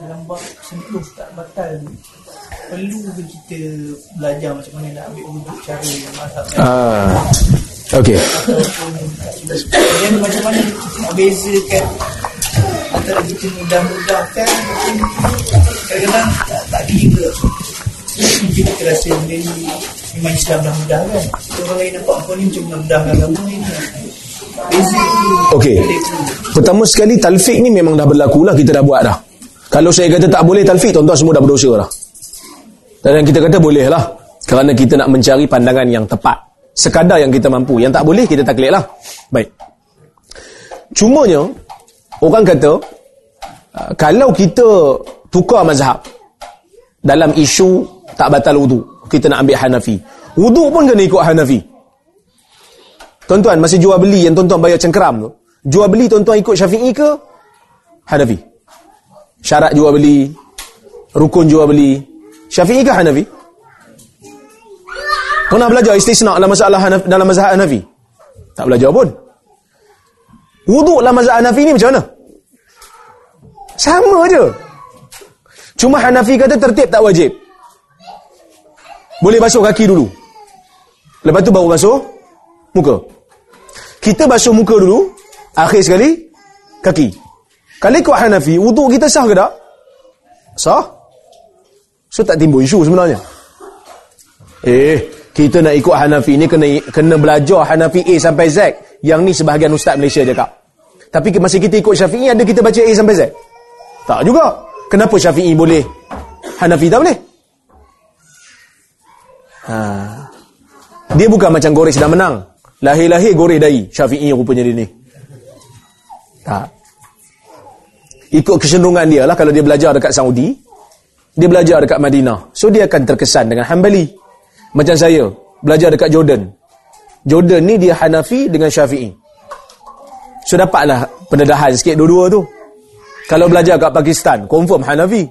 dalam bab sentuh tak batal perlu ke kita belajar macam mana nak ambil wuduk cara mazhab Ah. Okey. dan macam mana nak bezakan antara kita mudah-mudahkan ataupun kadang-kadang tak, tak kira mungkin kita rasa benda ni memang Islam dah mudah kan so, orang lain nampak kau ni macam mudah-mudahkan agama ni Okey. Pertama sekali talfik ni memang dah berlaku lah kita dah buat dah. Kalau saya kata tak boleh talfik tuan-tuan semua dah berdosa lah. Dan kita kata boleh lah. Kerana kita nak mencari pandangan yang tepat. Sekadar yang kita mampu. Yang tak boleh kita taklid lah. Baik. Cumanya orang kata uh, kalau kita tukar mazhab dalam isu tak batal wudu, kita nak ambil Hanafi. Wudu pun kena ikut Hanafi. Tuan-tuan masa jual beli yang tuan-tuan bayar cengkeram tu, jual beli tuan-tuan ikut Syafi'i ke Hanafi? Syarat jual beli, rukun jual beli, Syafi'i ke Hanafi? Pernah belajar istisna dalam masalah Hanafi, dalam mazhab Hanafi? Tak belajar pun. Wuduk dalam mazhab Hanafi ni macam mana? Sama je. Cuma Hanafi kata tertib tak wajib. Boleh basuh kaki dulu. Lepas tu baru basuh muka. Kita basuh muka dulu, akhir sekali kaki. Kalau ikut Hanafi, wuduk kita sah ke tak? Sah. So tak timbul isu sebenarnya. Eh, kita nak ikut Hanafi ni kena kena belajar Hanafi A sampai Z. Yang ni sebahagian ustaz Malaysia cakap. Tapi masa kita ikut Syafi'i ada kita baca A sampai Z. Tak juga. Kenapa Syafi'i boleh? Hanafi tak boleh? Ha. Dia bukan macam Goreh sedang menang. Lahir-lahir Goreh dai. Syafi'i rupanya dia ni. Tak. Ikut kecenderungan dia lah kalau dia belajar dekat Saudi. Dia belajar dekat Madinah. So dia akan terkesan dengan Hanbali. Macam saya. Belajar dekat Jordan. Jordan ni dia Hanafi dengan Syafi'i. So dapatlah pendedahan sikit dua-dua tu. Kalau belajar kat Pakistan, confirm Hanafi.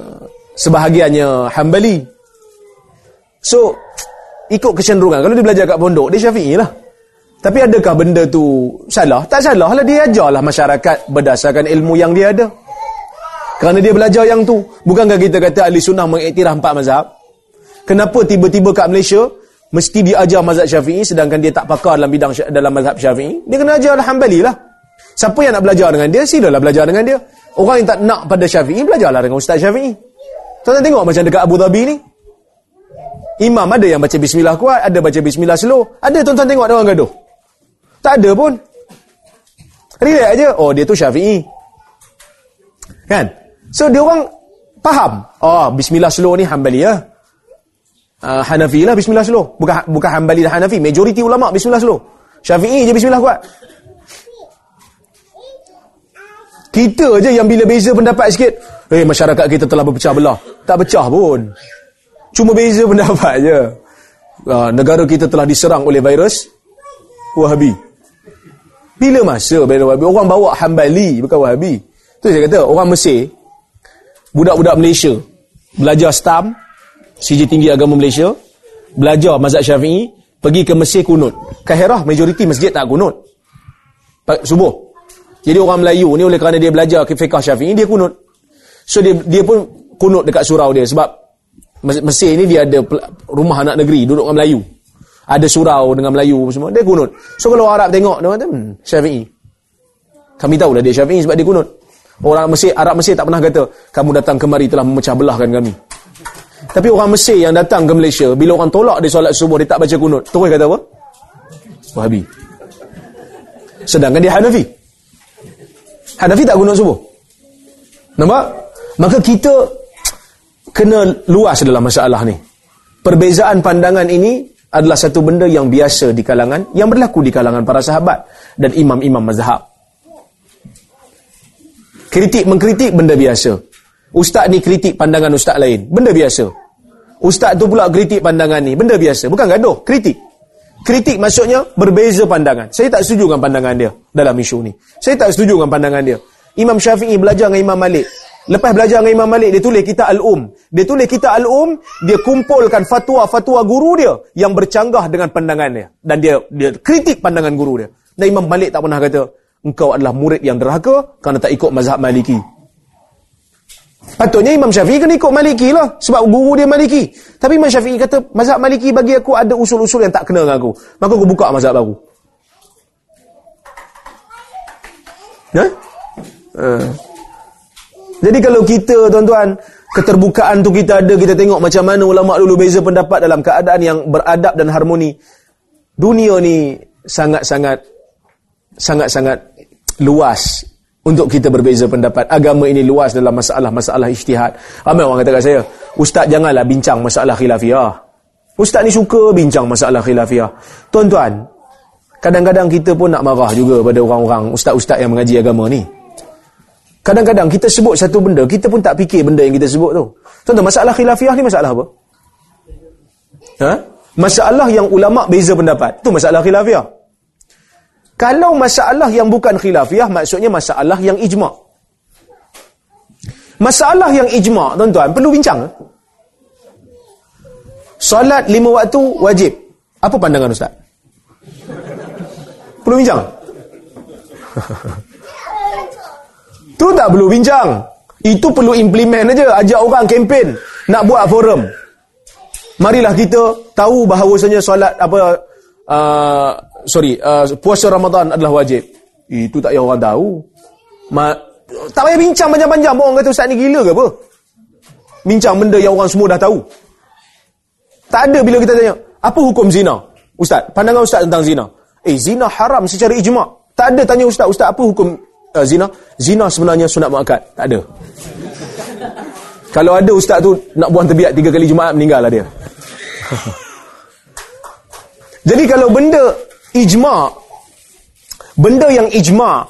Uh, Sebahagiannya Hanbali. So, ikut kecenderungan. Kalau dia belajar kat pondok, dia syafi'i lah. Tapi adakah benda tu salah? Tak salah lah. Dia ajarlah masyarakat berdasarkan ilmu yang dia ada. Kerana dia belajar yang tu. Bukankah kita kata ahli sunnah mengiktiraf empat mazhab? Kenapa tiba-tiba kat Malaysia, mesti dia ajar mazhab syafi'i sedangkan dia tak pakar dalam bidang dalam mazhab syafi'i? Dia kena ajar Hanbali lah. Siapa yang nak belajar dengan dia, silalah belajar dengan dia. Orang yang tak nak pada syafi'i, belajarlah dengan Ustaz syafi'i. Tuan-tuan tengok macam dekat Abu Dhabi ni. Imam ada yang baca bismillah kuat, ada baca bismillah slow. Ada tuan-tuan tengok ada orang gaduh. Tak ada pun. Relax aja. Oh, dia tu Syafi'i. Kan? So dia orang faham. Oh, bismillah slow ni Hanbali ya. Uh, Hanafi lah bismillah slow. Bukan bukan Hanbali dan Hanafi, majoriti ulama bismillah slow. Syafi'i je bismillah kuat. Kita je yang bila beza pendapat sikit, eh masyarakat kita telah berpecah belah. Tak pecah pun. Cuma beza pendapat je. Uh, negara kita telah diserang oleh virus Wahabi. Bila masa virus Wahabi? Orang bawa Hambali, bukan Wahabi. Tu saya kata, orang Mesir, budak-budak Malaysia, belajar STAM, CJ Tinggi Agama Malaysia, belajar mazhab syafi'i, pergi ke Mesir kunut. Kahirah, majoriti masjid tak kunut. Subuh. Jadi orang Melayu ni oleh kerana dia belajar ke fiqah syafi'i, dia kunut. So dia dia pun kunut dekat surau dia sebab Mesir ni dia ada rumah anak negeri duduk dengan Melayu. Ada surau dengan Melayu semua. Dia kunut. So kalau Arab tengok dia kata hmm, Syafi'i. Kami tahulah dia Syafi'i sebab dia kunut. Orang Mesir, Arab Mesir tak pernah kata kamu datang kemari telah memecah belahkan kami. Tapi orang Mesir yang datang ke Malaysia bila orang tolak dia solat subuh dia tak baca kunut. Terus kata apa? Wahabi. Sedangkan dia Hanafi. Hanafi tak kunut subuh. Nampak? Maka kita kena luas dalam masalah ni. Perbezaan pandangan ini adalah satu benda yang biasa di kalangan, yang berlaku di kalangan para sahabat dan imam-imam mazhab. Kritik mengkritik benda biasa. Ustaz ni kritik pandangan ustaz lain, benda biasa. Ustaz tu pula kritik pandangan ni, benda biasa. Bukan gaduh, kritik. Kritik maksudnya berbeza pandangan. Saya tak setuju dengan pandangan dia dalam isu ni. Saya tak setuju dengan pandangan dia. Imam Syafi'i belajar dengan Imam Malik. Lepas belajar dengan Imam Malik, dia tulis kitab Al-Um. Dia tulis kitab Al-Um, dia kumpulkan fatwa-fatwa guru dia yang bercanggah dengan pandangan dia. Dan dia dia kritik pandangan guru dia. Dan Imam Malik tak pernah kata, engkau adalah murid yang derhaka kerana tak ikut mazhab Maliki. Patutnya Imam Syafi'i kena ikut Maliki lah. Sebab guru dia Maliki. Tapi Imam Syafi'i kata, mazhab Maliki bagi aku ada usul-usul yang tak kena dengan aku. Maka aku buka mazhab baru. Ha? Uh. Jadi kalau kita, tuan-tuan, keterbukaan tu kita ada, kita tengok macam mana ulama dulu beza pendapat dalam keadaan yang beradab dan harmoni. Dunia ni sangat-sangat sangat-sangat luas untuk kita berbeza pendapat. Agama ini luas dalam masalah-masalah ijtihad. Ramai orang kata kat saya, Ustaz janganlah bincang masalah khilafiyah. Ustaz ni suka bincang masalah khilafiyah. Tuan-tuan, kadang-kadang kita pun nak marah juga pada orang-orang ustaz-ustaz yang mengaji agama ni. Kadang-kadang kita sebut satu benda, kita pun tak fikir benda yang kita sebut tu. Tuan-tuan, masalah khilafiyah ni masalah apa? Ha? Masalah yang ulama beza pendapat. Tu masalah khilafiyah. Kalau masalah yang bukan khilafiyah, maksudnya masalah yang ijma'. Masalah yang ijma', tuan-tuan, perlu bincang. Salat lima waktu wajib. Apa pandangan Ustaz? Perlu bincang? tu tak perlu bincang. Itu perlu implement aja. Ajak orang kempen. Nak buat forum. Marilah kita tahu bahawasanya solat apa uh, sorry, uh, puasa Ramadan adalah wajib. Itu tak payah orang tahu. Ma, tak payah bincang panjang-panjang orang kata ustaz ni gila ke apa? Bincang benda yang orang semua dah tahu. Tak ada bila kita tanya, apa hukum zina? Ustaz, pandangan ustaz tentang zina. Eh, zina haram secara ijma'. Tak ada tanya ustaz, ustaz apa hukum uh, zina? Zina sebenarnya sunat muakkad. Tak ada. Kalau ada ustaz tu nak buang terbiat tiga kali Jumaat meninggal lah dia. Jadi kalau benda ijma benda yang ijma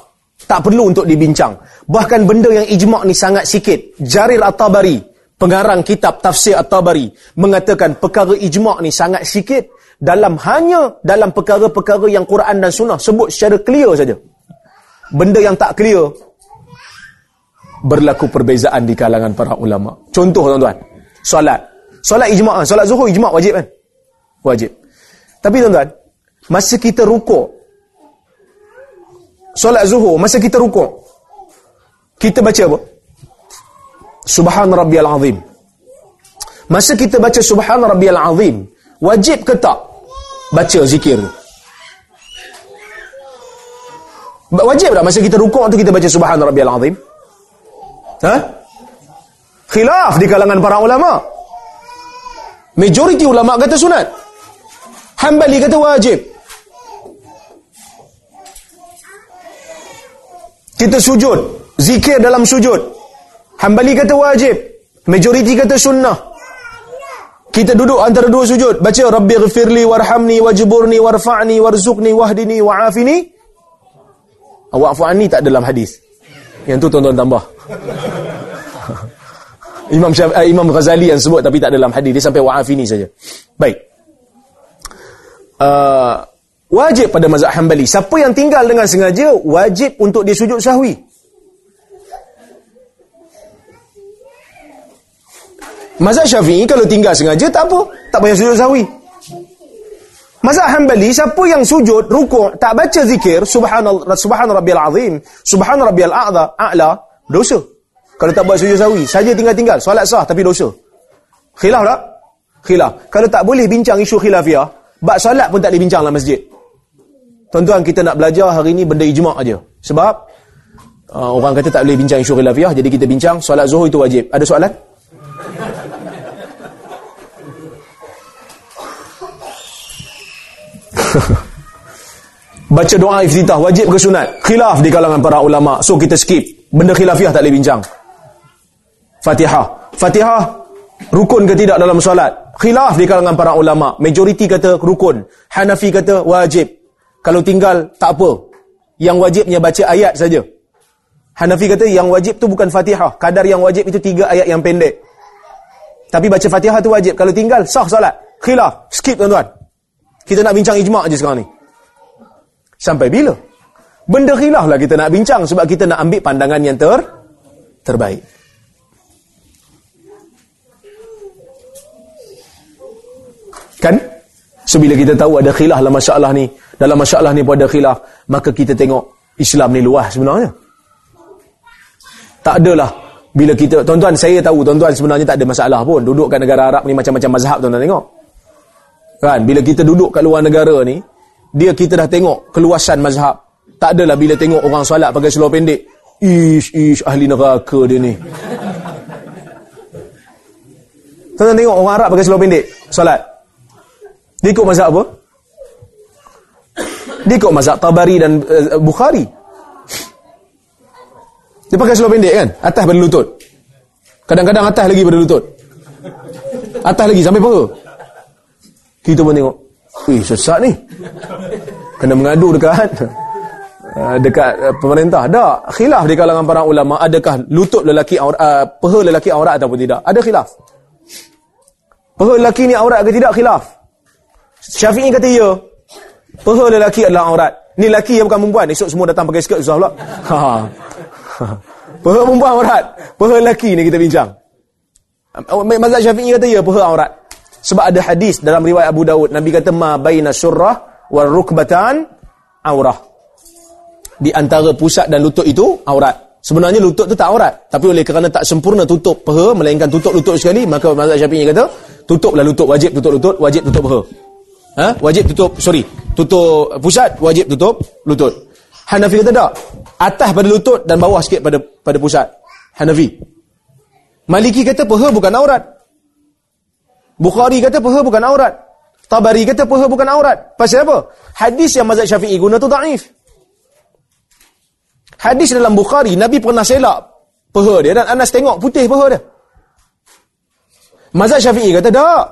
tak perlu untuk dibincang bahkan benda yang ijma ni sangat sikit Jarir At-Tabari pengarang kitab tafsir At-Tabari mengatakan perkara ijma ni sangat sikit dalam hanya dalam perkara-perkara yang Quran dan Sunnah sebut secara clear saja benda yang tak clear. Berlaku perbezaan di kalangan para ulama. Contoh tuan-tuan. Solat. Solat ijma solat zuhur ijma wajib kan? Wajib. Tapi tuan-tuan masa kita rukuk solat zuhur masa kita rukuk kita baca apa? Subhan rabbiyal azim. Masa kita baca subhan rabbiyal azim wajib ke tak baca zikir wajib tak masa kita rukuk tu kita baca subhan rabbiyal azim? Ha? Khilaf di kalangan para ulama. Majoriti ulama kata sunat. Hambali kata wajib. Kita sujud, zikir dalam sujud. Hambali kata wajib, majoriti kata sunnah. Kita duduk antara dua sujud, baca Rabbi ghafirli warhamni wajburni warfa'ni warzuqni wahdini wa'afini. Wa'fu anni tak dalam hadis. Yang tu tuan-tuan tambah. Imam Syaf, uh, Imam Ghazali yang sebut tapi tak dalam hadis, dia sampai wa'afini saja. Baik. Uh, Wajib pada mazhab Hanbali. Siapa yang tinggal dengan sengaja, wajib untuk dia sujud sahwi. Mazhab Syafi'i kalau tinggal sengaja, tak apa. Tak payah sujud sahwi. Mazhab Hanbali, siapa yang sujud, rukuk, tak baca zikir, subhanallah, subhan rabbiyal azim, subhan rabbiyal a'la, a'la, dosa. Kalau tak buat sujud sahwi, saja tinggal-tinggal, solat sah tapi dosa. Khilaf tak? Khilaf. Kalau tak boleh bincang isu khilafiyah, bak solat pun tak boleh bincang dalam masjid. Tuan-tuan kita nak belajar hari ini benda ijma' aja. Sebab uh, orang kata tak boleh bincang isu khilafiyah, jadi kita bincang solat zuhur itu wajib. Ada soalan? Baca doa iftitah wajib ke sunat? Khilaf di kalangan para ulama. So kita skip. Benda khilafiyah tak boleh bincang. Fatihah. Fatihah rukun ke tidak dalam solat? Khilaf di kalangan para ulama. Majoriti kata rukun. Hanafi kata wajib. Kalau tinggal, tak apa. Yang wajibnya baca ayat saja. Hanafi kata yang wajib tu bukan fatihah. Kadar yang wajib itu tiga ayat yang pendek. Tapi baca fatihah tu wajib. Kalau tinggal, sah salat. Khilaf. Skip tuan-tuan. Kita nak bincang ijma' je sekarang ni. Sampai bila? Benda khilaf lah kita nak bincang. Sebab kita nak ambil pandangan yang ter terbaik. Kan? So bila kita tahu ada khilaf dalam masalah ni, dalam masalah ni pun ada khilaf, maka kita tengok Islam ni luas sebenarnya. Tak adalah bila kita tuan-tuan saya tahu tuan-tuan sebenarnya tak ada masalah pun duduk kat negara Arab ni macam-macam mazhab tuan-tuan tengok. Kan bila kita duduk kat luar negara ni dia kita dah tengok keluasan mazhab. Tak adalah bila tengok orang solat pakai seluar pendek. Ish, ish, ahli neraka dia ni. Tuan-tuan tengok orang Arab pakai seluar pendek solat. Dia ikut mazhab apa? Dia ikut mazhab Tabari dan uh, Bukhari. Dia pakai seluar pendek kan? Atas pada lutut. Kadang-kadang atas lagi pada lutut. Atas lagi sampai peha. Kita pun tengok. Wih, sesat ni. Kena mengadu dekat uh, dekat uh, pemerintah. Tak. Khilaf di kalangan para ulama. Adakah lutut lelaki, uh, peha lelaki aurat ataupun tidak? Ada khilaf. Peha lelaki ni aurat ke tidak? Khilaf. Syafi'i kata ya. Peha lelaki adalah aurat. Ni lelaki yang bukan perempuan. Esok semua datang pakai skirt susah pula. Ha. Peha perempuan aurat. Peha lelaki ni kita bincang. Mazhab Syafi'i kata ya peha aurat. Sebab ada hadis dalam riwayat Abu Daud. Nabi kata ma baina surrah wal rukbatan aurah. Di antara pusat dan lutut itu aurat. Sebenarnya lutut tu tak aurat. Tapi oleh kerana tak sempurna tutup peha, melainkan tutup lutut sekali, maka mazhab Syafi'i kata, tutuplah lutut, wajib tutup lutut, wajib tutup peha. Ha? Wajib tutup, sorry, tutup pusat, wajib tutup lutut. Hanafi kata tak. Atas pada lutut dan bawah sikit pada pada pusat. Hanafi. Maliki kata peha bukan aurat. Bukhari kata peha bukan aurat. Tabari kata peha bukan aurat. Pasal apa? Hadis yang mazhab Syafi'i guna tu daif. Hadis dalam Bukhari, Nabi pernah selak peha dia dan Anas tengok putih peha dia. Mazhab Syafi'i kata tak.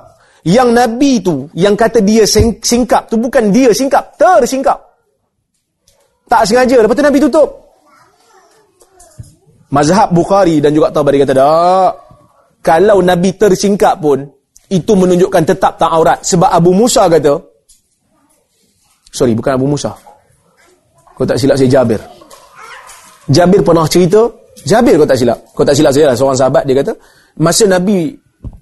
Yang Nabi tu, yang kata dia singkap tu bukan dia singkap, tersingkap. Tak sengaja, lepas tu Nabi tutup. Mazhab Bukhari dan juga Tabari kata tak. Kalau Nabi tersingkap pun, itu menunjukkan tetap tak aurat. Sebab Abu Musa kata, sorry, bukan Abu Musa. Kau tak silap saya Jabir. Jabir pernah cerita, Jabir kau tak silap. Kau tak silap saya lah, seorang sahabat, dia kata, masa Nabi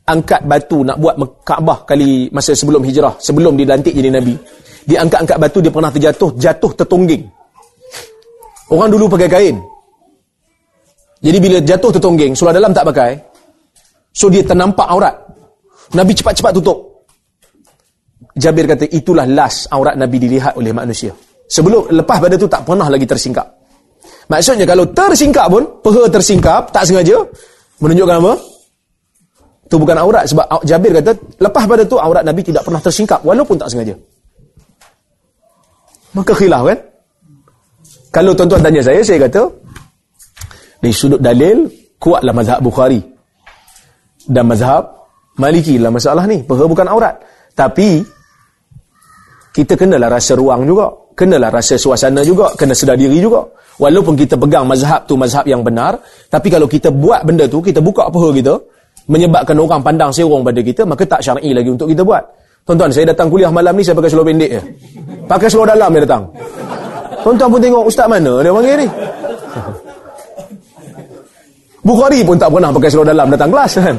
angkat batu nak buat Kaabah kali masa sebelum hijrah, sebelum dilantik jadi Nabi, dia angkat-angkat batu, dia pernah terjatuh, jatuh tertongging. Orang dulu pakai kain. Jadi bila jatuh tertongging, seluar dalam tak pakai, so dia ternampak aurat. Nabi cepat-cepat tutup. Jabir kata, itulah last aurat Nabi dilihat oleh manusia. Sebelum, lepas pada tu tak pernah lagi tersingkap. Maksudnya kalau tersingkap pun, peha tersingkap, tak sengaja, menunjukkan apa? Itu bukan aurat. Sebab Jabir kata, lepas pada tu aurat Nabi tidak pernah tersingkap, walaupun tak sengaja. Maka khilaf kan? Kalau tuan-tuan tanya saya, saya kata, dari sudut dalil, kuatlah mazhab Bukhari. Dan mazhab Maliki dalam masalah ni. Peha bukan aurat. Tapi, kita kenalah rasa ruang juga. Kenalah rasa suasana juga. Kena sedar diri juga. Walaupun kita pegang mazhab tu mazhab yang benar, tapi kalau kita buat benda tu, kita buka peha kita, menyebabkan orang pandang serong pada kita, maka tak syar'i lagi untuk kita buat. Tuan-tuan, saya datang kuliah malam ni, saya pakai seluar pendek je. Pakai seluar dalam dia datang. Tuan-tuan pun tengok, ustaz mana dia panggil ni? Bukhari pun tak pernah pakai seluar dalam datang kelas kan?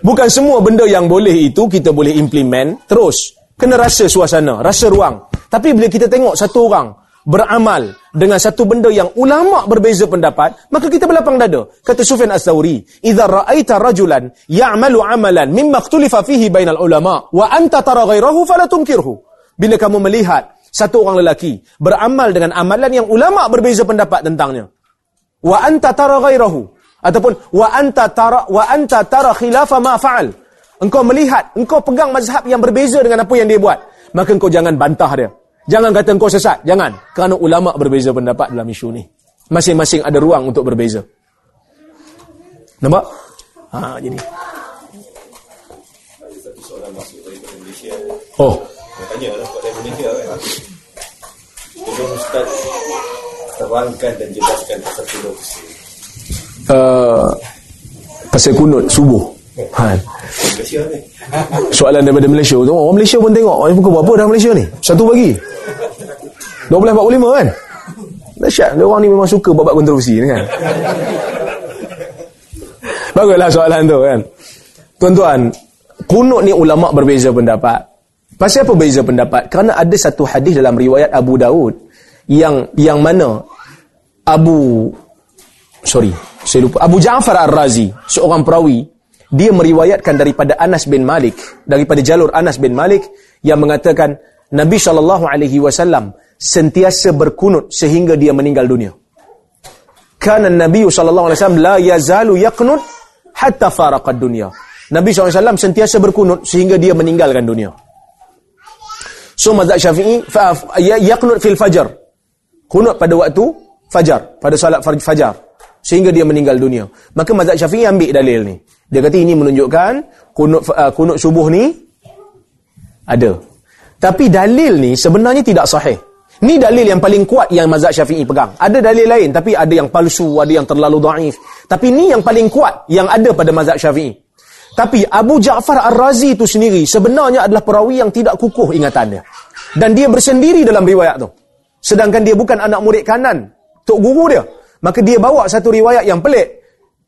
Bukan semua benda yang boleh itu kita boleh implement terus. Kena rasa suasana, rasa ruang. Tapi bila kita tengok satu orang beramal dengan satu benda yang ulama berbeza pendapat, maka kita berlapang dada. Kata Sufyan As-Sawri, "Idza ra'aita rajulan ya'malu 'amalan mimma ikhtulifa fihi bainal ulama wa anta tara ghairahu fala tunkirhu." Bila kamu melihat satu orang lelaki beramal dengan amalan yang ulama berbeza pendapat tentangnya, wa anta tara ghairahu ataupun wa anta tara wa anta tara khilafa ma fa'al. Engkau melihat, engkau pegang mazhab yang berbeza dengan apa yang dia buat, maka engkau jangan bantah dia. Jangan kata engkau sesat. Jangan. Kerana ulama berbeza pendapat dalam isu ni. Masing-masing ada ruang untuk berbeza. Nampak? Ha, jadi. Satu. Oh. Tanya lah kepada Malaysia kan. Tolong Ustaz terangkan dan jelaskan pasal kunut. Uh, pasal kunut subuh. Ha. Soalan daripada Malaysia tu. Orang Malaysia pun tengok. Orang pukul berapa dah Malaysia ni? Satu pagi. 12.45 kan? Dahsyat. Dia orang ni memang suka babat kontroversi ni kan? Baguslah soalan tu kan? Tuan-tuan, kunut ni ulama berbeza pendapat. Pasal apa berbeza pendapat? Kerana ada satu hadis dalam riwayat Abu Daud yang yang mana Abu sorry, saya lupa. Abu Ja'far Ar-Razi, seorang perawi, dia meriwayatkan daripada Anas bin Malik, daripada jalur Anas bin Malik yang mengatakan Nabi sallallahu alaihi wasallam sentiasa berkunut sehingga dia meninggal dunia. Kana Nabi wasallam la yazalu yaqnut hatta faraqad dunya. Nabi SAW sentiasa berkunut sehingga dia meninggalkan dunia. So mazhab Syafi'i ya, yaqnut fil fajar. Kunut pada waktu fajar, pada salat fajar sehingga dia meninggal dunia. Maka mazhab Syafi'i ambil dalil ni. Dia kata ini menunjukkan kunut uh, kunut subuh ni ada. Tapi dalil ni sebenarnya tidak sahih. Ni dalil yang paling kuat yang mazhab Syafi'i pegang. Ada dalil lain tapi ada yang palsu, ada yang terlalu dhaif. Tapi ni yang paling kuat yang ada pada mazhab Syafi'i. Tapi Abu Ja'far Ar-Razi itu sendiri sebenarnya adalah perawi yang tidak kukuh ingatannya. Dan dia bersendiri dalam riwayat tu. Sedangkan dia bukan anak murid kanan. Tok guru dia. Maka dia bawa satu riwayat yang pelik.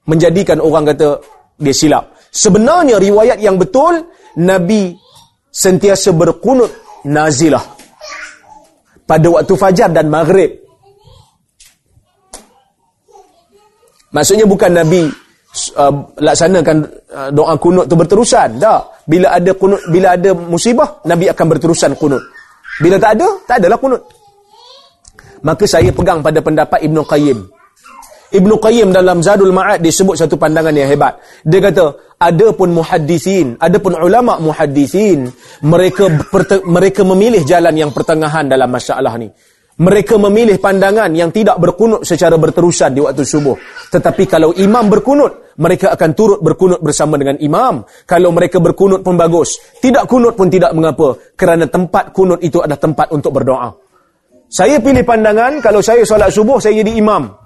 Menjadikan orang kata dia silap. Sebenarnya riwayat yang betul, Nabi sentiasa berkunut nazilah. Pada waktu fajar dan maghrib. Maksudnya bukan Nabi uh, laksanakan uh, doa kunut tu berterusan. Tak. Bila ada kunut, bila ada musibah, Nabi akan berterusan kunut. Bila tak ada, tak adalah kunut. Maka saya pegang pada pendapat Ibn Qayyim. Ibn Qayyim dalam Zadul Ma'ad disebut satu pandangan yang hebat. Dia kata, ada pun muhaddisin, ada pun ulama muhaddisin, mereka mereka memilih jalan yang pertengahan dalam masalah ni. Mereka memilih pandangan yang tidak berkunut secara berterusan di waktu subuh. Tetapi kalau imam berkunut, mereka akan turut berkunut bersama dengan imam. Kalau mereka berkunut pun bagus. Tidak kunut pun tidak mengapa. Kerana tempat kunut itu adalah tempat untuk berdoa. Saya pilih pandangan, kalau saya solat subuh, saya jadi imam.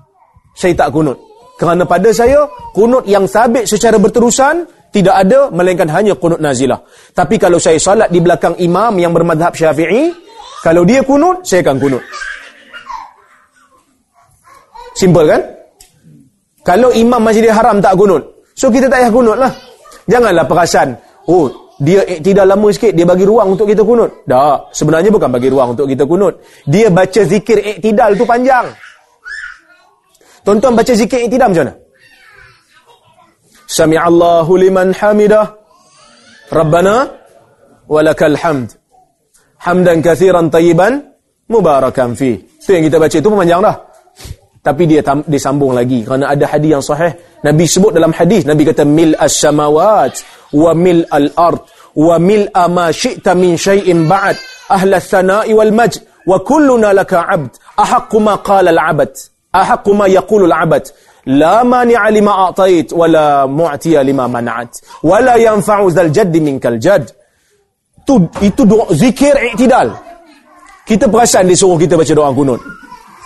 Saya tak kunut. Kerana pada saya, kunut yang sabit secara berterusan, tidak ada, melainkan hanya kunut nazilah. Tapi kalau saya solat di belakang imam yang bermadhab syafi'i, kalau dia kunut, saya akan kunut. Simple kan? Kalau imam masjidil haram tak kunut, so kita tak payah kunut lah. Janganlah perasan, oh dia tidak lama sikit, dia bagi ruang untuk kita kunut. Tak, sebenarnya bukan bagi ruang untuk kita kunut. Dia baca zikir iktidal tu panjang. Tonton baca zikir iktidal macam mana? Sami'allahu liman hamidah. Rabbana walakal hamd hamdan kathiran tayyiban mubarakan fi. Itu yang kita baca itu pun panjang dah. Tapi dia disambung lagi kerana ada hadis yang sahih. Nabi sebut dalam hadis, Nabi kata mil as-samawat wa mil al-ard wa mil ma syi'ta min syai'in ba'd ahla thana'i wal majd wa kulluna laka 'abd ahaqqu ma qala al-'abd ahaqqu ma yaqulu al-'abd la mani'a lima a'tait wa la mu'tiya lima mana'at wa la yanfa'u dzal jadd minkal jadd itu itu doa zikir iktidal. Kita perasan dia suruh kita baca doa kunut.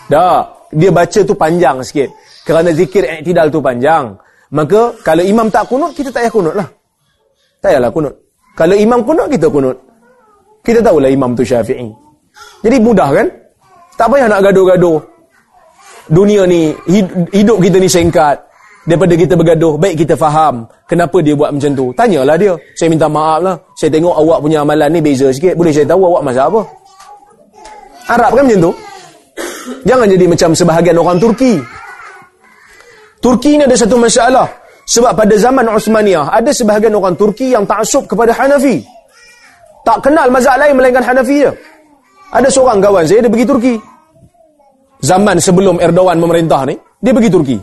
Dah, dia baca tu panjang sikit. Kerana zikir iktidal tu panjang. Maka kalau imam tak kunut, kita tak payah kunut lah. Tak payahlah kunut. Kalau imam kunut, kita kunut. Kita tahulah imam tu syafi'i. Jadi mudah kan? Tak payah nak gaduh-gaduh. Dunia ni, hidup kita ni singkat daripada kita bergaduh, baik kita faham kenapa dia buat macam tu. Tanyalah dia. Saya minta maaf lah. Saya tengok awak punya amalan ni beza sikit. Boleh saya tahu awak masak apa? Arab kan macam tu? Jangan jadi macam sebahagian orang Turki. Turki ni ada satu masalah. Sebab pada zaman Osmaniyah, ada sebahagian orang Turki yang taksub kepada Hanafi. Tak kenal mazhab lain melainkan Hanafi je. Ada seorang kawan saya, dia pergi Turki. Zaman sebelum Erdogan memerintah ni, dia pergi Turki.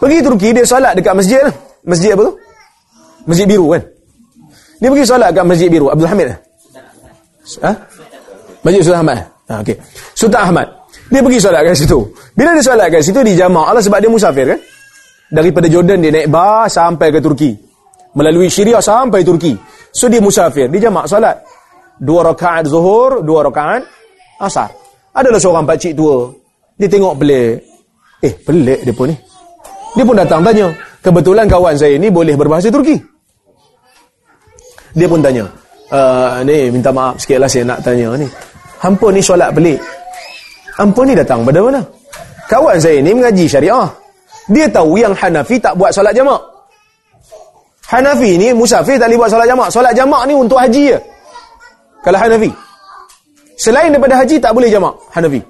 Pergi Turki dia solat dekat masjid lah. Masjid apa tu? Masjid biru kan? Dia pergi solat dekat masjid biru. Abdul Hamid lah. Ha? Masjid Sultan Ahmad. Ha, okay. Sultan Ahmad. Dia pergi solat kat situ. Bila dia solat kat situ, di jamaah lah sebab dia musafir kan? Daripada Jordan dia naik bas sampai ke Turki. Melalui Syria sampai Turki. So dia musafir. Dia jamaah solat. Dua rakaat zuhur, dua rakaat asar. Adalah seorang pakcik tua. Dia tengok pelik. Eh, pelik dia pun ni. Dia pun datang tanya. Kebetulan kawan saya ni boleh berbahasa Turki. Dia pun tanya. Uh, ni minta maaf sikit lah saya nak tanya ni. Hampa ni solat pelik. Hampa ni datang pada mana? Kawan saya ni mengaji syariah. Dia tahu yang Hanafi tak buat solat jamak. Hanafi ni musafir tak boleh buat solat jamak. Solat jamak ni untuk haji je. Kalau Hanafi. Selain daripada haji tak boleh jamak Hanafi.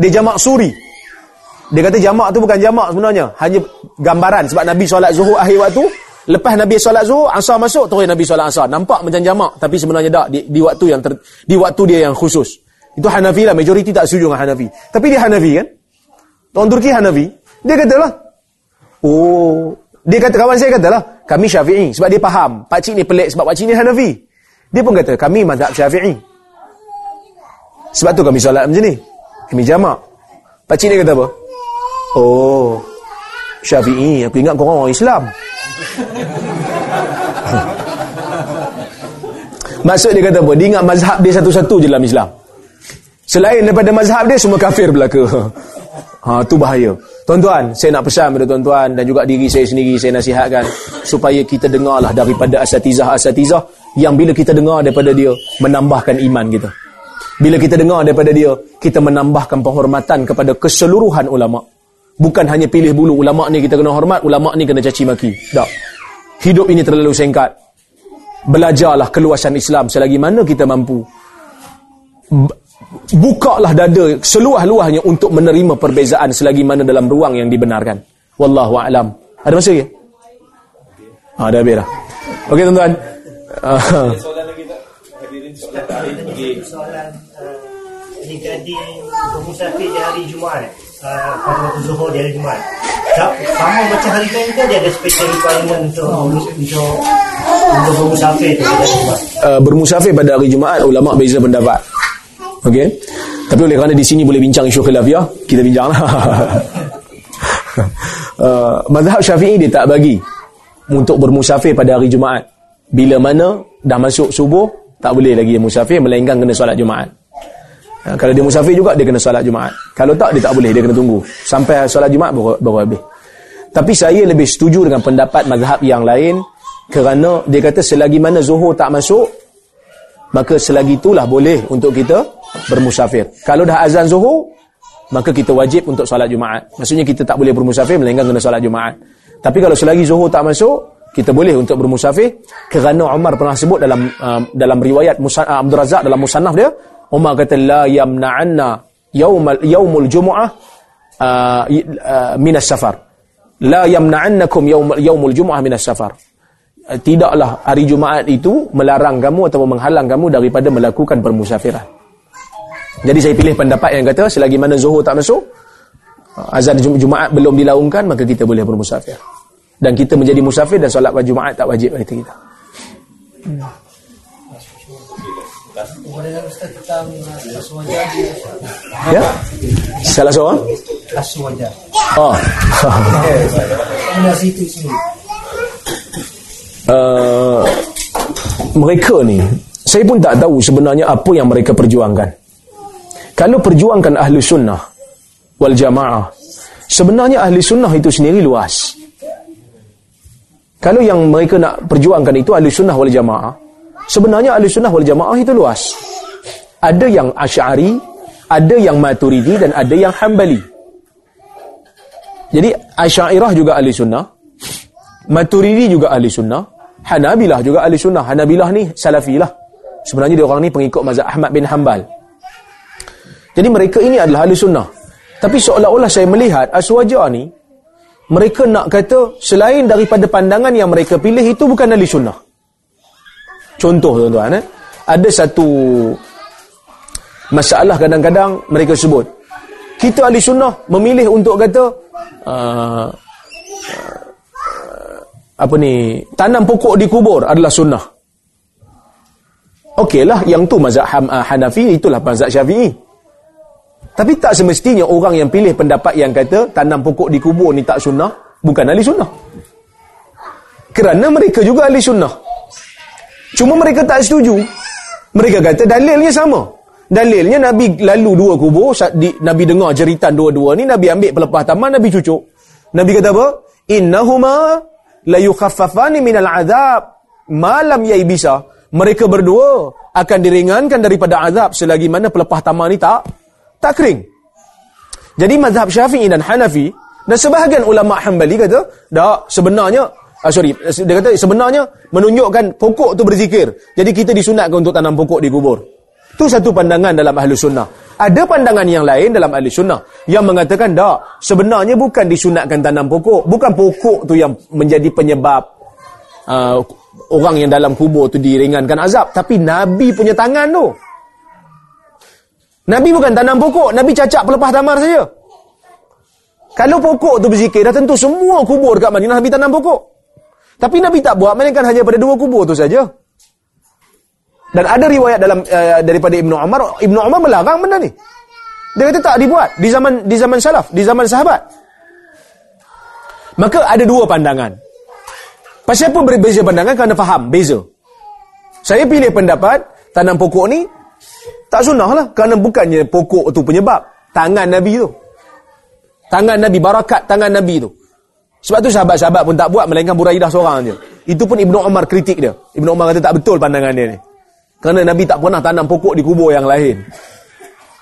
Dia jamak suri. Dia kata jamak tu bukan jamak sebenarnya, hanya gambaran sebab Nabi solat Zuhur akhir waktu, lepas Nabi solat Zuhur, Asar masuk terus Nabi solat Asar. Nampak macam jamak tapi sebenarnya tak di, di waktu yang ter, di waktu dia yang khusus. Itu Hanafi lah, majoriti tak setuju dengan Hanafi. Tapi dia Hanafi kan? Tuan Turki Hanafi, dia kata lah, oh, dia kata kawan saya kata lah, kami Syafi'i sebab dia faham. Pak cik ni pelik sebab pak cik ni Hanafi. Dia pun kata kami mazhab Syafi'i. Sebab tu kami solat macam ni. Kami jamak. Pak cik ni kata apa? Oh, Syafi'i. Aku ingat korang orang Islam. Maksud dia kata apa? Dia ingat mazhab dia satu-satu je dalam Islam. Selain daripada mazhab dia, semua kafir belaka. Ha, tu bahaya. Tuan-tuan, saya nak pesan kepada tuan-tuan dan juga diri saya sendiri, saya nasihatkan supaya kita dengarlah daripada asatizah-asatizah yang bila kita dengar daripada dia, menambahkan iman kita. Bila kita dengar daripada dia, kita menambahkan penghormatan kepada keseluruhan ulama. Bukan hanya pilih bulu ulama ni kita kena hormat, ulama ni kena caci maki. Tak. Hidup ini terlalu singkat. Belajarlah keluasan Islam selagi mana kita mampu bukalah dada seluah-luahnya untuk menerima perbezaan selagi mana dalam ruang yang dibenarkan. Wallahu a'lam. Ada masa lagi? Ha, dah habis dah. Okey tuan-tuan. Ada soalan lagi tak? Hadirin soalan pergi. soalan uh, ni jadi bermusafir di hari Jumaat uh, pada waktu Zuhur di hari Jumaat Tak- sama macam hari lain ke dia ada special requirement untuk untuk untuk bermusafir tu pada hari Jumaat Uh, bermusafir pada hari Jumaat ulama beza pendapat. Okey. Tapi oleh kerana di sini boleh bincang isu khilafiyah, kita bincanglah. uh, mazhab Syafi'i dia tak bagi untuk bermusafir pada hari Jumaat. Bila mana dah masuk subuh, tak boleh lagi musafir melainkan kena solat Jumaat. Uh, kalau dia musafir juga dia kena solat Jumaat. Kalau tak dia tak boleh, dia kena tunggu sampai solat Jumaat baru, baru habis. Tapi saya lebih setuju dengan pendapat mazhab yang lain kerana dia kata selagi mana zuhur tak masuk maka selagi itulah boleh untuk kita bermusafir. Kalau dah azan zuhur, maka kita wajib untuk solat Jumaat. Maksudnya kita tak boleh bermusafir melainkan kena solat Jumaat. Tapi kalau selagi zuhur tak masuk, kita boleh untuk bermusafir kerana Umar pernah sebut dalam uh, dalam riwayat Musa, uh, Abdul Razak dalam musannaf dia, Umar kata la yamna'anna yaumal yaumul jumu'ah uh, uh, minas safar. La yamna'annakum yaumul yaumul jumu'ah minas safar. Uh, tidaklah hari Jumaat itu melarang kamu atau menghalang kamu daripada melakukan permusafiran. Jadi saya pilih pendapat yang kata selagi mana zuhur tak masuk, uh, azan Jum- Jumaat belum dilaungkan, maka kita boleh bermusafir. Dan kita menjadi musafir dan solat Jumaat tak wajib bagi kita. Di Ya? Salah seorang? aswaja. Oh. Mana situ sini? uh, mereka ni saya pun tak tahu sebenarnya apa yang mereka perjuangkan kalau perjuangkan ahli sunnah wal jamaah sebenarnya ahli sunnah itu sendiri luas kalau yang mereka nak perjuangkan itu ahli sunnah wal jamaah. Sebenarnya ahli sunnah wal jamaah itu luas. Ada yang asy'ari ada yang maturidi dan ada yang hambali jadi asy'ariyah juga ahli sunnah. Maturidi juga ahli sunnah. Hanabilah juga ahli sunnah. Hanabilah ni salafi lah Sebenarnya dia orang ni pengikut mazhab Ahmad bin Hanbal. Jadi mereka ini adalah ahli sunnah. Tapi seolah-olah saya melihat Aswaja ni Mereka nak kata Selain daripada pandangan yang mereka pilih Itu bukan ahli sunnah Contoh tuan-tuan eh? Ada satu Masalah kadang-kadang mereka sebut Kita ahli sunnah Memilih untuk kata uh, apa ni tanam pokok di kubur adalah sunnah. Okeylah yang tu mazhab uh, Hanafi itulah mazhab Syafi'i. Tapi tak semestinya orang yang pilih pendapat yang kata tanam pokok di kubur ni tak sunnah bukan ahli sunnah. Kerana mereka juga ahli sunnah. Cuma mereka tak setuju. Mereka kata dalilnya sama. Dalilnya Nabi lalu dua kubur, di, Nabi dengar jeritan dua-dua ni, Nabi ambil pelepah taman, Nabi cucuk. Nabi kata apa? Innahuma la yukhaffafani minal azab malam yaibisa mereka berdua akan diringankan daripada azab selagi mana pelepah taman ni tak tak kering. Jadi mazhab Syafi'i dan Hanafi dan sebahagian ulama Hanbali kata tak sebenarnya ah, sorry dia kata sebenarnya menunjukkan pokok tu berzikir. Jadi kita disunatkan untuk tanam pokok di kubur. Tu satu pandangan dalam ahli sunnah. Ada pandangan yang lain dalam ahli sunnah yang mengatakan tak, sebenarnya bukan disunatkan tanam pokok, bukan pokok tu yang menjadi penyebab uh, orang yang dalam kubur tu diringankan azab, tapi Nabi punya tangan tu. Nabi bukan tanam pokok, Nabi cacak pelepah tamar saja. Kalau pokok tu berzikir, dah tentu semua kubur dekat Madinah Nabi tanam pokok. Tapi Nabi tak buat, melainkan hanya pada dua kubur tu saja. Dan ada riwayat dalam uh, daripada Ibnu Umar, Ibnu Umar melarang benda ni. Dia kata tak dibuat di zaman di zaman salaf, di zaman sahabat. Maka ada dua pandangan. Pasal apa berbeza pandangan? Kerana faham, beza. Saya pilih pendapat tanam pokok ni tak sunnah lah. Kerana bukannya pokok tu penyebab. Tangan Nabi tu. Tangan Nabi, barakat tangan Nabi tu. Sebab tu sahabat-sahabat pun tak buat, melainkan Buraidah seorang je. Itu pun Ibnu Umar kritik dia. Ibnu Umar kata tak betul pandangan dia ni. Kerana Nabi tak pernah tanam pokok di kubur yang lain.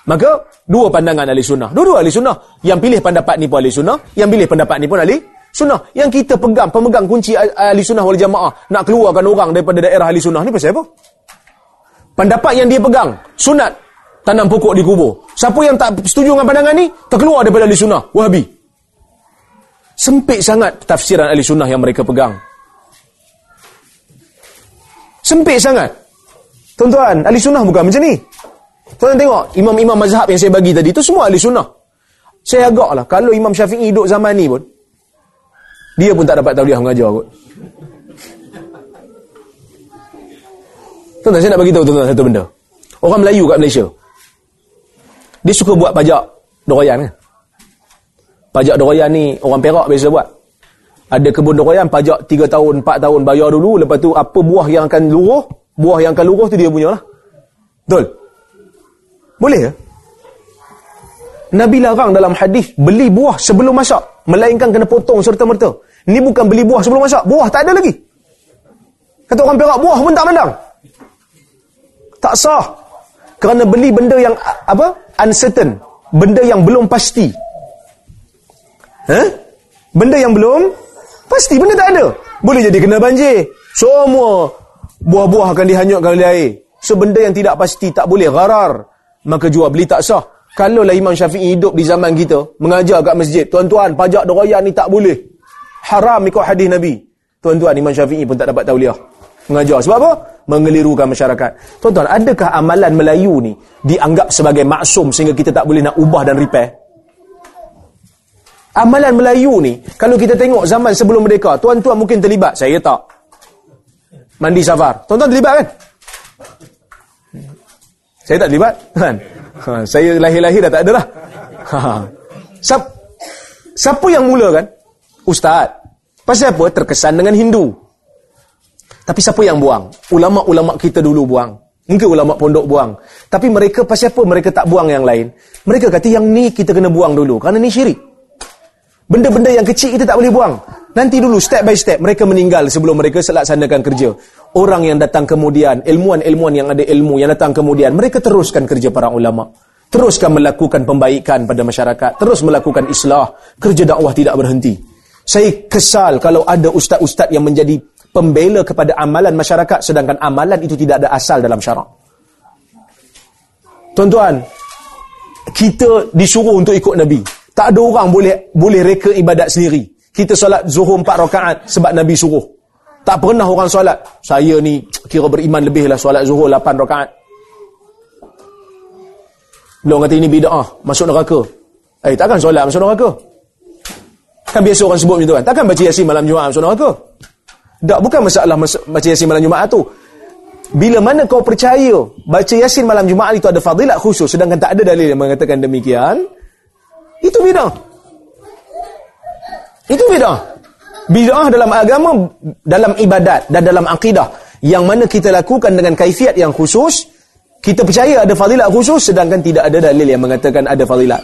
Maka, dua pandangan ahli sunnah. Dua-dua ahli sunnah. Yang pilih pendapat ni pun ahli sunnah. Yang pilih pendapat ni pun ahli sunnah. Yang kita pegang, pemegang kunci ahli sunnah wal jamaah. Nak keluarkan orang daripada daerah ahli sunnah ni pasal apa? Pendapat yang dia pegang, sunat tanam pokok di kubur. Siapa yang tak setuju dengan pandangan ni, terkeluar daripada ahli sunnah. Wahabi. Sempit sangat tafsiran ahli sunnah yang mereka pegang. Sempit sangat. Tuan-tuan, ahli sunnah bukan macam ni. Tuan tengok, imam-imam mazhab yang saya bagi tadi, itu semua ahli sunnah. Saya agak lah, kalau Imam Syafi'i hidup zaman ni pun, dia pun tak dapat tauliah mengajar kot. Tuan-tuan, saya nak bagi tahu tuan-tuan satu benda. Orang Melayu kat Malaysia, dia suka buat pajak doroyan kan? Pajak doroyan ni, orang Perak biasa buat. Ada kebun doroyan, pajak 3 tahun, 4 tahun bayar dulu, lepas tu apa buah yang akan luruh, buah yang akan luruh tu dia punya lah. Betul? Boleh ya? Nabi larang dalam hadis beli buah sebelum masak. Melainkan kena potong serta-merta. Ni bukan beli buah sebelum masak. Buah tak ada lagi. Kata orang perak, buah pun tak pandang. Tak sah. Kerana beli benda yang apa? Uncertain. Benda yang belum pasti. Ha? Benda yang belum pasti. Benda tak ada. Boleh jadi kena banjir. Semua buah-buah akan dihanyutkan oleh air. So benda yang tidak pasti tak boleh gharar. Maka jual beli tak sah. Kalau lah Imam Syafi'i hidup di zaman kita, mengajar kat masjid, tuan-tuan, pajak doroyan ni tak boleh. Haram ikut hadis Nabi. Tuan-tuan, Imam Syafi'i pun tak dapat tauliah. Mengajar. Sebab apa? Mengelirukan masyarakat. Tuan-tuan, adakah amalan Melayu ni dianggap sebagai maksum sehingga kita tak boleh nak ubah dan repair? Amalan Melayu ni, kalau kita tengok zaman sebelum mereka, tuan-tuan mungkin terlibat. Saya tak. Mandi safar. Tuan-tuan terlibat kan? Saya tak terlibat. Kan? Ha, saya lahir-lahir dah tak ada lah. Ha. Siapa, siapa yang mula kan? Ustaz. Pasal apa? Terkesan dengan Hindu. Tapi siapa yang buang? Ulama-ulama kita dulu buang. Mungkin ulama pondok buang. Tapi mereka pasal apa mereka tak buang yang lain? Mereka kata yang ni kita kena buang dulu. Kerana ni syirik. Benda-benda yang kecil kita tak boleh buang. Nanti dulu step by step mereka meninggal sebelum mereka selaksanakan kerja. Orang yang datang kemudian, ilmuwan-ilmuwan yang ada ilmu yang datang kemudian, mereka teruskan kerja para ulama. Teruskan melakukan pembaikan pada masyarakat. Terus melakukan islah. Kerja dakwah tidak berhenti. Saya kesal kalau ada ustaz-ustaz yang menjadi pembela kepada amalan masyarakat sedangkan amalan itu tidak ada asal dalam syarak. Tuan-tuan, kita disuruh untuk ikut Nabi. Tak ada orang boleh boleh reka ibadat sendiri. Kita solat zuhur empat rakaat sebab Nabi suruh. Tak pernah orang solat. Saya ni kira beriman lebih lah solat zuhur 8 rakaat. Belum kata ini bida'ah. Masuk neraka. Eh takkan solat masuk neraka. Kan biasa orang sebut macam tu kan. Takkan baca yasin malam Jumaat masuk neraka. Tak bukan masalah baca yasin malam Jumaat tu. Bila mana kau percaya baca yasin malam Jumaat itu ada fadilat khusus sedangkan tak ada dalil yang mengatakan demikian. Itu bida'ah. Itu bid'ah. Bid'ah dalam agama, dalam ibadat dan dalam akidah. Yang mana kita lakukan dengan kaifiat yang khusus, kita percaya ada fadilat khusus sedangkan tidak ada dalil yang mengatakan ada fadilat.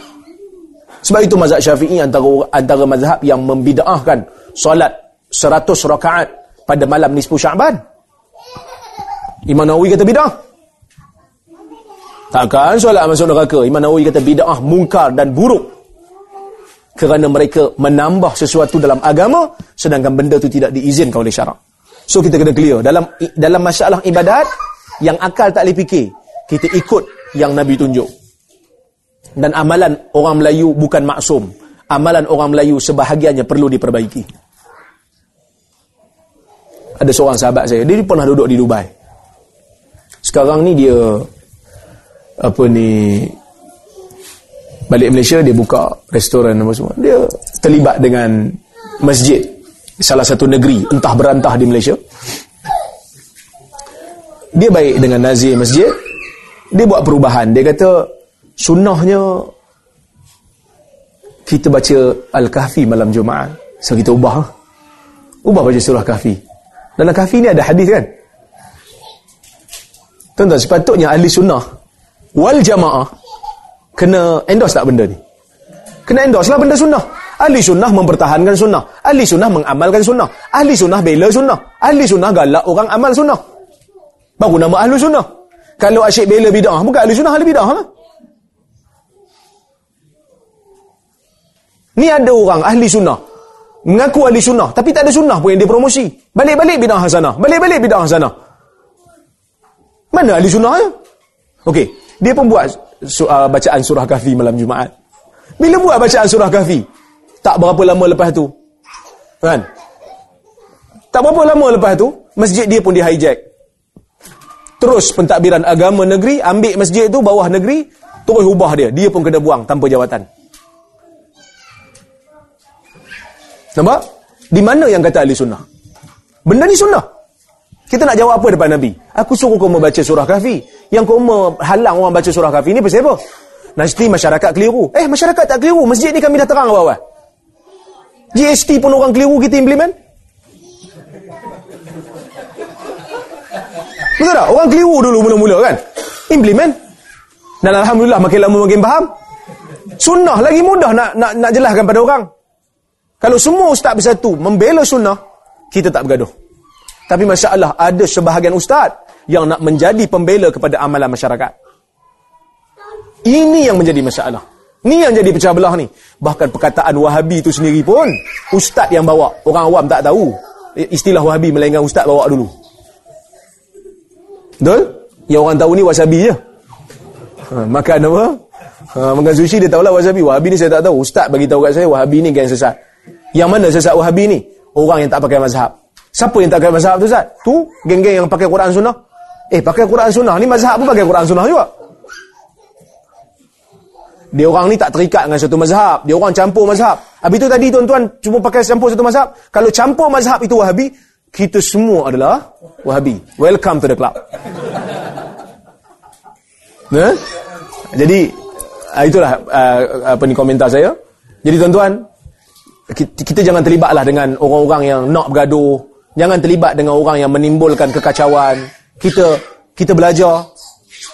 Sebab itu mazhab syafi'i antara, antara mazhab yang membida'ahkan solat 100 rakaat pada malam nisfu sya'ban. Imam Nawawi kata bid'ah. Takkan solat masuk neraka. Imam Nawawi kata bid'ah mungkar dan buruk kerana mereka menambah sesuatu dalam agama sedangkan benda itu tidak diizinkan oleh syarak. So kita kena clear dalam dalam masalah ibadat yang akal tak boleh fikir, kita ikut yang Nabi tunjuk. Dan amalan orang Melayu bukan maksum. Amalan orang Melayu sebahagiannya perlu diperbaiki. Ada seorang sahabat saya, dia pernah duduk di Dubai. Sekarang ni dia apa ni balik Malaysia dia buka restoran apa semua. Dia terlibat dengan masjid salah satu negeri entah berantah di Malaysia. Dia baik dengan nazir masjid. Dia buat perubahan. Dia kata sunnahnya kita baca Al-Kahfi malam Jumaat. So kita ubah. Ubah baca surah Kahfi. Dalam Kahfi ni ada hadis kan? Tuan-tuan, sepatutnya ahli sunnah wal jamaah kena endorse tak benda ni? Kena endorse lah benda sunnah. Ahli sunnah mempertahankan sunnah. Ahli sunnah mengamalkan sunnah. Ahli sunnah bela sunnah. Ahli sunnah galak orang amal sunnah. Baru nama ahli sunnah. Kalau asyik bela bid'ah, bukan ahli sunnah, ahli bid'ah lah. Ni ada orang ahli sunnah. Mengaku ahli sunnah. Tapi tak ada sunnah pun yang dia promosi. Balik-balik bid'ah hasanah. Balik-balik bid'ah hasanah. Mana ahli sunnah ya? Okey. Dia pun buat su- uh, bacaan surah kahfi malam Jumaat. Bila buat bacaan surah kahfi? Tak berapa lama lepas tu. Kan? Tak berapa lama lepas tu, masjid dia pun di hijack. Terus pentadbiran agama negeri, ambil masjid tu bawah negeri, terus ubah dia. Dia pun kena buang tanpa jawatan. Nampak? Di mana yang kata ahli sunnah? Benda ni sunnah. Kita nak jawab apa depan Nabi? Aku suruh kau membaca surah kahfi. Yang kau halang orang baca surah kahfi ni pasal apa? Nanti masyarakat keliru. Eh, masyarakat tak keliru. Masjid ni kami dah terang bawah. GST pun orang keliru kita implement. Betul tak? Orang keliru dulu mula-mula kan? Implement. Dan Alhamdulillah makin lama makin faham. Sunnah lagi mudah nak nak nak jelaskan pada orang. Kalau semua ustaz bersatu membela sunnah, kita tak bergaduh. Tapi masalah ada sebahagian ustaz yang nak menjadi pembela kepada amalan masyarakat. Ini yang menjadi masalah. Ni yang jadi pecah belah ni. Bahkan perkataan Wahabi itu sendiri pun ustaz yang bawa. Orang awam tak tahu. Istilah Wahabi melainkan ustaz bawa dulu. Betul? Yang orang tahu ni wasabi je. Ha, makan apa? Ha, makan sushi dia tahulah wasabi. Wahabi ni saya tak tahu. Ustaz bagi tahu kat saya Wahabi ni geng sesat. Yang mana sesat Wahabi ni? Orang yang tak pakai mazhab. Siapa yang tak pakai mazhab tu Ustaz? Tu geng-geng yang pakai Quran Sunnah. Eh pakai Quran Sunnah ni mazhab pun pakai Quran Sunnah juga. Dia orang ni tak terikat dengan satu mazhab. Dia orang campur mazhab. Habis tu tadi tuan-tuan cuma pakai campur satu mazhab. Kalau campur mazhab itu Wahabi, kita semua adalah Wahabi. Welcome to the club. Nah? Jadi uh, itulah uh, apa ni komentar saya. Jadi tuan-tuan, kita, kita jangan terlibatlah dengan orang-orang yang nak bergaduh. Jangan terlibat dengan orang yang menimbulkan kekacauan. Kita kita belajar.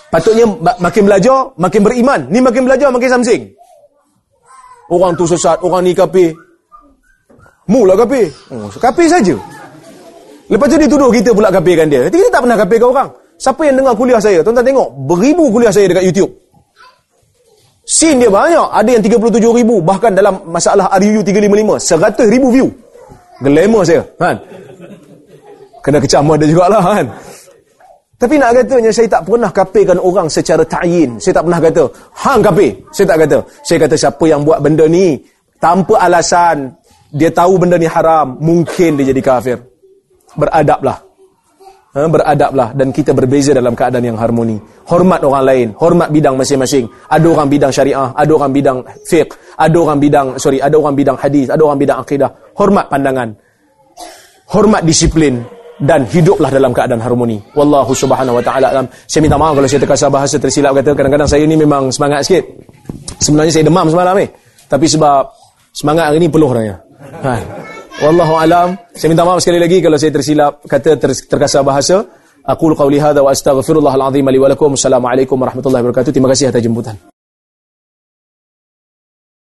Patutnya makin belajar, makin beriman. Ni makin belajar, makin samsing. Orang tu sesat, orang ni kafir. Mula kafir. Oh, kafir saja. Lepas tu dia tuduh kita pula kafirkan dia. Kita tak pernah kafirkan orang. Siapa yang dengar kuliah saya? Tuan-tuan tengok, beribu kuliah saya dekat YouTube. Scene dia banyak. Ada yang 37 ribu. Bahkan dalam masalah RUU 355. 100 ribu view. Glamour saya. Kan? Kena kecam ada jugalah kan. Tapi nak katanya saya tak pernah kapirkan orang secara ta'yin. Saya tak pernah kata, hang kapir. Saya tak kata. Saya kata siapa yang buat benda ni tanpa alasan dia tahu benda ni haram, mungkin dia jadi kafir. Beradablah. Ha, beradablah dan kita berbeza dalam keadaan yang harmoni. Hormat orang lain, hormat bidang masing-masing. Ada orang bidang syariah, ada orang bidang fiqh, ada orang bidang sorry, ada orang bidang hadis, ada orang bidang akidah. Hormat pandangan. Hormat disiplin dan hiduplah dalam keadaan harmoni. Wallahu subhanahu wa ta'ala alam. Saya minta maaf kalau saya terkasar bahasa tersilap kata kadang-kadang saya ni memang semangat sikit. Sebenarnya saya demam semalam ni. Tapi sebab semangat hari ni peluh raya. Ha. Wallahu alam. Saya minta maaf sekali lagi kalau saya tersilap kata ter, terkasar bahasa. Aku qauli hadza wa astaghfirullahal azim li wa lakum. Assalamualaikum warahmatullahi wabarakatuh. Terima kasih atas jemputan.